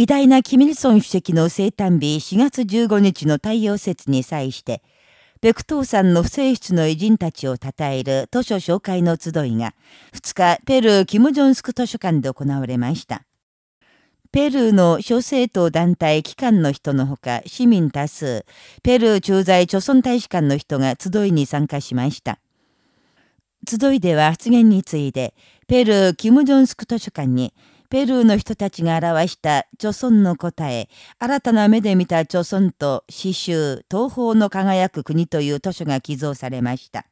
偉大なキミルソン主席の生誕日4月15日の太陽節に際して、北東山の不正室の偉人たちを称える図書紹介の集いが、2日、ペルー・キム・ジョンスク図書館で行われました。ペルーの諸政党団体機関の人のほか市民多数、ペルー駐在貯村大使館の人が集いに参加しました。集いでは発言について、ペルー・キム・ジョンスク図書館に、ペルーの人たちが表した貯村の答え、新たな目で見た貯村と詩集、東方の輝く国という図書が寄贈されました。